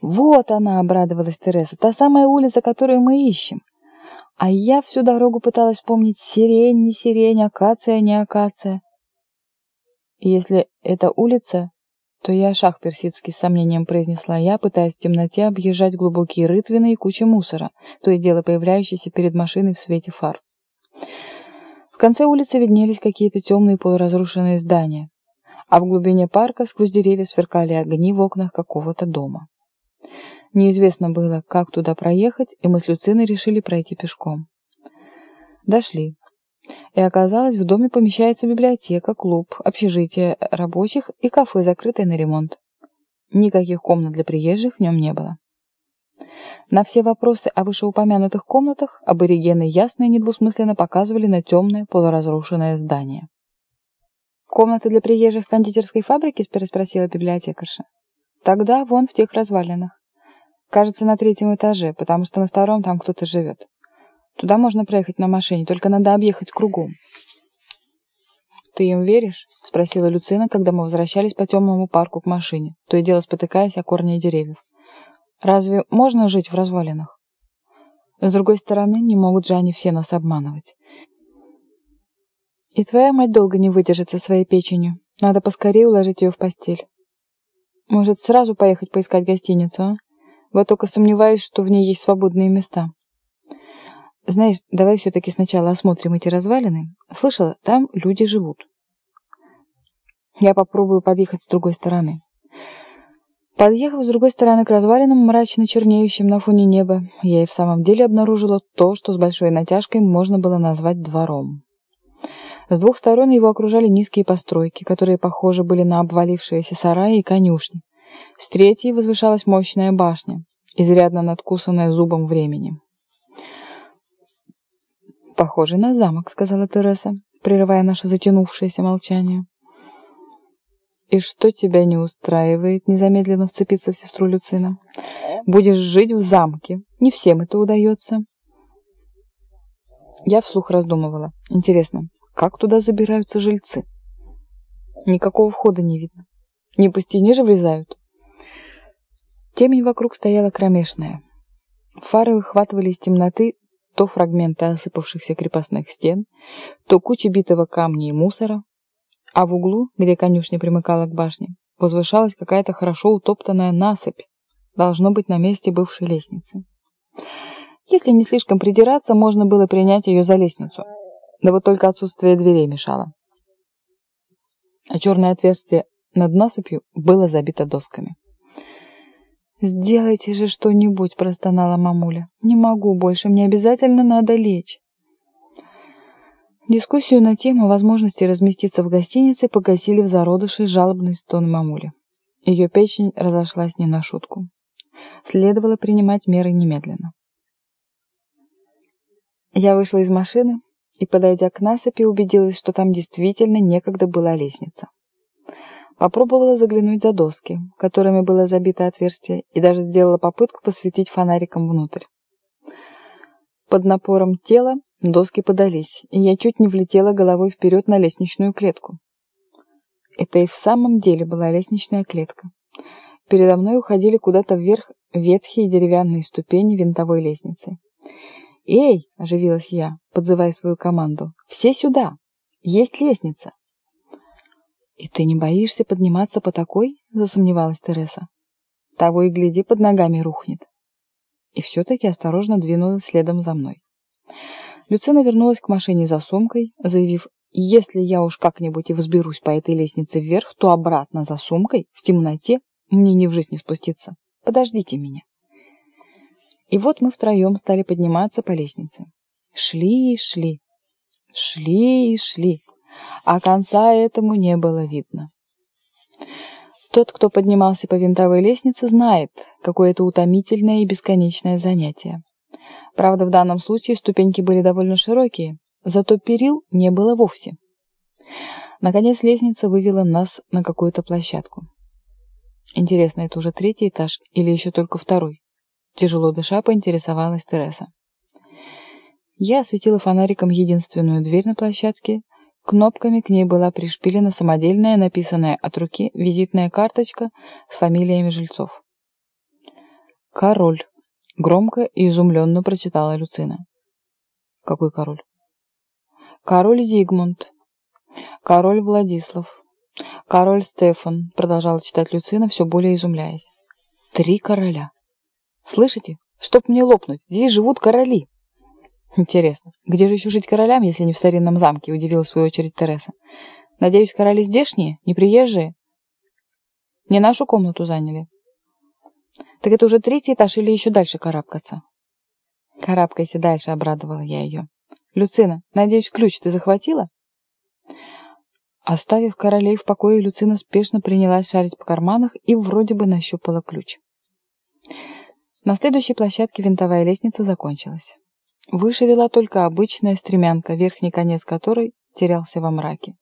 «Вот она!» — обрадовалась Тереса. «Та самая улица, которую мы ищем!» А я всю дорогу пыталась вспомнить сирень, не сирень, акация, не акация. И если это улица, то я шаг персидский с сомнением произнесла я, пытаясь в темноте объезжать глубокие рытвины и кучи мусора, то и дело появляющиеся перед машиной в свете фар. В конце улицы виднелись какие-то темные полуразрушенные здания, а в глубине парка сквозь деревья сверкали огни в окнах какого-то дома. Неизвестно было, как туда проехать, и мы с Люциной решили пройти пешком. Дошли. И оказалось, в доме помещается библиотека, клуб, общежитие рабочих и кафе, закрытое на ремонт. Никаких комнат для приезжих в нем не было. На все вопросы о вышеупомянутых комнатах аборигены ясно и недвусмысленно показывали на темное полуразрушенное здание. «Комнаты для приезжих в кондитерской фабрике?» – переспросила библиотекарша. «Тогда вон в тех развалинах. Кажется, на третьем этаже, потому что на втором там кто-то живет. Туда можно проехать на машине, только надо объехать кругом. «Ты им веришь?» — спросила Люцина, когда мы возвращались по темному парку к машине, то и дело спотыкаясь о корни деревьев. «Разве можно жить в развалинах?» С другой стороны, не могут же они все нас обманывать. И твоя мать долго не выдержит со своей печенью. Надо поскорее уложить ее в постель. Может, сразу поехать поискать гостиницу, а? Вот только сомневаюсь, что в ней есть свободные места. Знаешь, давай все-таки сначала осмотрим эти развалины. Слышала, там люди живут. Я попробую подъехать с другой стороны. Подъехав с другой стороны к развалинам, мрачно чернеющим на фоне неба, я и в самом деле обнаружила то, что с большой натяжкой можно было назвать двором. С двух сторон его окружали низкие постройки, которые похожи были на обвалившиеся сараи и конюшни, с третьей возвышалась мощная башня, изрядно надкусанная зубом времени. «Похоже на замок», — сказала Тереса, прерывая наше затянувшееся молчание. «И что тебя не устраивает?» — незамедленно вцепиться в сестру Люцина. «Будешь жить в замке. Не всем это удается». Я вслух раздумывала. Интересно, как туда забираются жильцы? Никакого входа не видно. Не по стене же врезают. Темень вокруг стояла кромешная. Фары выхватывали из темноты то фрагменты осыпавшихся крепостных стен, то кучи битого камня и мусора, а в углу, где конюшня примыкала к башне, возвышалась какая-то хорошо утоптанная насыпь, должно быть на месте бывшей лестницы. Если не слишком придираться, можно было принять ее за лестницу, да вот только отсутствие дверей мешало. А черное отверстие над насыпью было забито досками. «Сделайте же что-нибудь», — простонала мамуля. «Не могу больше, мне обязательно надо лечь». Дискуссию на тему возможности разместиться в гостинице погасили в зародыше жалобный стон мамули. Ее печень разошлась не на шутку. Следовало принимать меры немедленно. Я вышла из машины и, подойдя к насыпи, убедилась, что там действительно некогда была лестница. Попробовала заглянуть за доски, которыми было забито отверстие, и даже сделала попытку посветить фонариком внутрь. Под напором тела доски подались, и я чуть не влетела головой вперед на лестничную клетку. Это и в самом деле была лестничная клетка. Передо мной уходили куда-то вверх ветхие деревянные ступени винтовой лестницы. «Эй!» – оживилась я, подзывая свою команду. «Все сюда! Есть лестница!» «И ты не боишься подниматься по такой?» — засомневалась Тереса. «Того и гляди, под ногами рухнет». И все-таки осторожно двинулась следом за мной. Люцина вернулась к машине за сумкой, заявив, «Если я уж как-нибудь и взберусь по этой лестнице вверх, то обратно за сумкой, в темноте, мне ни в жизнь не спуститься. Подождите меня». И вот мы втроем стали подниматься по лестнице. Шли и шли, шли и шли а конца этому не было видно. Тот, кто поднимался по винтовой лестнице, знает, какое это утомительное и бесконечное занятие. Правда, в данном случае ступеньки были довольно широкие, зато перил не было вовсе. Наконец лестница вывела нас на какую-то площадку. Интересно, это уже третий этаж или еще только второй? Тяжело дыша поинтересовалась Тереса. Я осветила фонариком единственную дверь на площадке Кнопками к ней была пришпилена самодельная, написанная от руки, визитная карточка с фамилиями жильцов. «Король», — громко и изумленно прочитала Люцина. «Какой король?» «Король Зигмунд, король Владислав, король Стефан», — продолжала читать Люцина, все более изумляясь. «Три короля. Слышите? Чтоб мне лопнуть, здесь живут короли». «Интересно, где же еще жить королям, если не в старинном замке?» — удивилась в свою очередь Тереса. «Надеюсь, короли здешние, не приезжие?» «Не нашу комнату заняли?» «Так это уже третий этаж или еще дальше карабкаться?» «Карабкайся дальше», — обрадовала я ее. «Люцина, надеюсь, ключ ты захватила?» Оставив королей в покое, Люцина спешно принялась шарить по карманах и вроде бы нащупала ключ. На следующей площадке винтовая лестница закончилась. Выше вела только обычная стремянка, верхний конец которой терялся во мраке.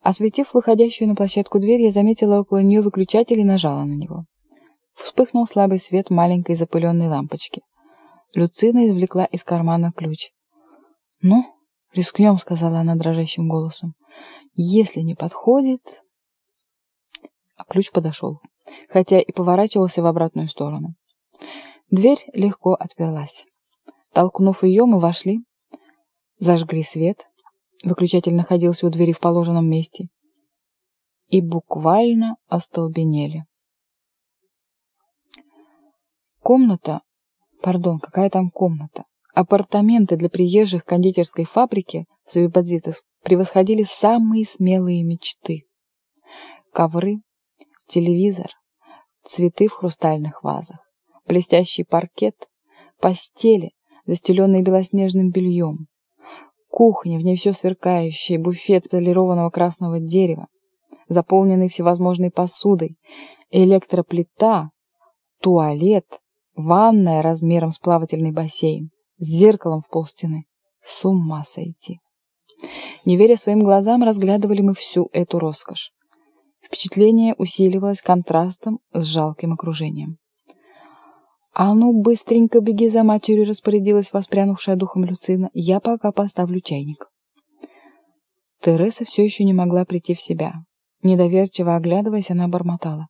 Осветив выходящую на площадку дверь, я заметила около нее выключатель и нажала на него. Вспыхнул слабый свет маленькой запыленной лампочки. Люцина извлекла из кармана ключ. «Ну, рискнем», — сказала она дрожащим голосом. «Если не подходит...» А ключ подошел, хотя и поворачивался в обратную сторону. Дверь легко отперлась. Толкнув ее, мы вошли, зажгли свет, выключатель находился у двери в положенном месте, и буквально остолбенели. Комната, пардон, какая там комната, апартаменты для приезжих кондитерской фабрики в Завибадзитас превосходили самые смелые мечты. Ковры, телевизор, цветы в хрустальных вазах, блестящий паркет, постели, застеленные белоснежным бельем. Кухня, в ней все сверкающее, буфет полированного красного дерева, заполненный всевозможной посудой, электроплита, туалет, ванная размером с плавательный бассейн, с зеркалом в полстены. С ума сойти! Не веря своим глазам, разглядывали мы всю эту роскошь. Впечатление усиливалось контрастом с жалким окружением. «А ну, быстренько беги за матерью», — распорядилась воспрянувшая духом Люцина. «Я пока поставлю чайник». Тереса все еще не могла прийти в себя. Недоверчиво оглядываясь, она бормотала.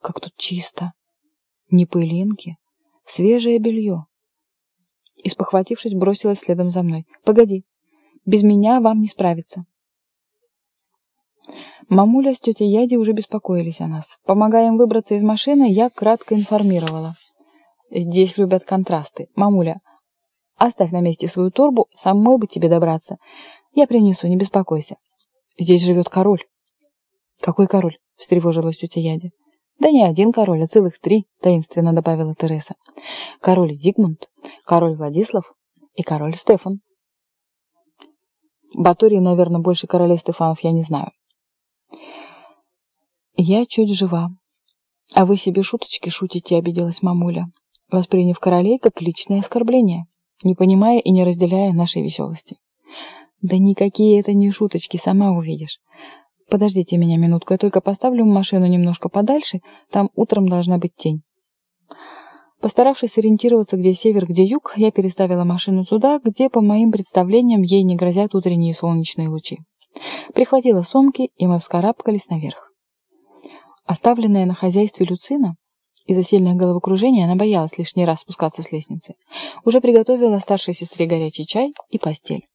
«Как тут чисто! Ни пылинки, свежее белье!» И, спохватившись, бросилась следом за мной. «Погоди, без меня вам не справиться!» Мамуля с тетей Яди уже беспокоились о нас. Помогая им выбраться из машины, я кратко информировала. Здесь любят контрасты. Мамуля, оставь на месте свою торбу, самой бы тебе добраться. Я принесу, не беспокойся. Здесь живет король. Какой король? Встревожилась тетя Яди. Да не один король, а целых три, таинственно добавила Тереса. Король Зигмунд, король Владислав и король Стефан. Баторий, наверное, больше королей Стефанов я не знаю. Я чуть жива. А вы себе шуточки шутите, обиделась мамуля восприняв королей как личное оскорбление, не понимая и не разделяя нашей веселости. «Да никакие это не шуточки, сама увидишь. Подождите меня минутку, я только поставлю машину немножко подальше, там утром должна быть тень». Постаравшись ориентироваться, где север, где юг, я переставила машину туда, где, по моим представлениям, ей не грозят утренние солнечные лучи. Прихватила сумки, и мы вскарабкались наверх. Оставленная на хозяйстве Люцина, из-за сильных головокружения она боялась лишний раз спускаться с лестницы. Уже приготовила старшей сестре горячий чай и постель.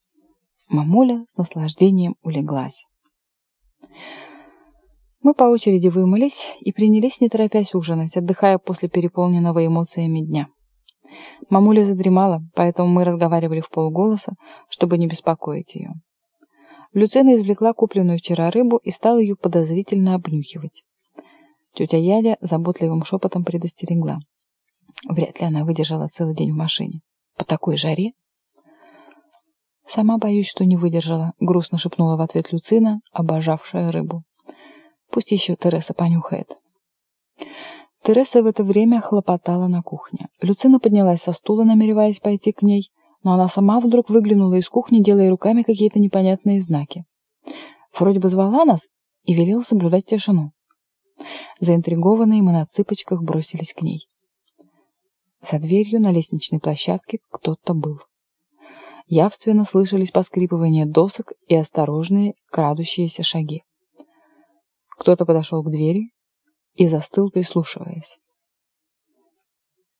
Мамуля с наслаждением улеглась. Мы по очереди вымылись и принялись, не торопясь ужинать, отдыхая после переполненного эмоциями дня. Мамуля задремала, поэтому мы разговаривали в полголоса, чтобы не беспокоить ее. Люцина извлекла купленную вчера рыбу и стала ее подозрительно обнюхивать. Тетя Ядя заботливым шепотом предостерегла. Вряд ли она выдержала целый день в машине. По такой жаре? Сама боюсь, что не выдержала, грустно шепнула в ответ Люцина, обожавшая рыбу. Пусть еще Тереса понюхает. Тереса в это время хлопотала на кухне. Люцина поднялась со стула, намереваясь пойти к ней, но она сама вдруг выглянула из кухни, делая руками какие-то непонятные знаки. Вроде бы звала нас и велела соблюдать тишину. Заинтригованные мы на цыпочках бросились к ней. За дверью на лестничной площадке кто-то был. Явственно слышались поскрипывание досок и осторожные крадущиеся шаги. Кто-то подошел к двери и застыл, прислушиваясь.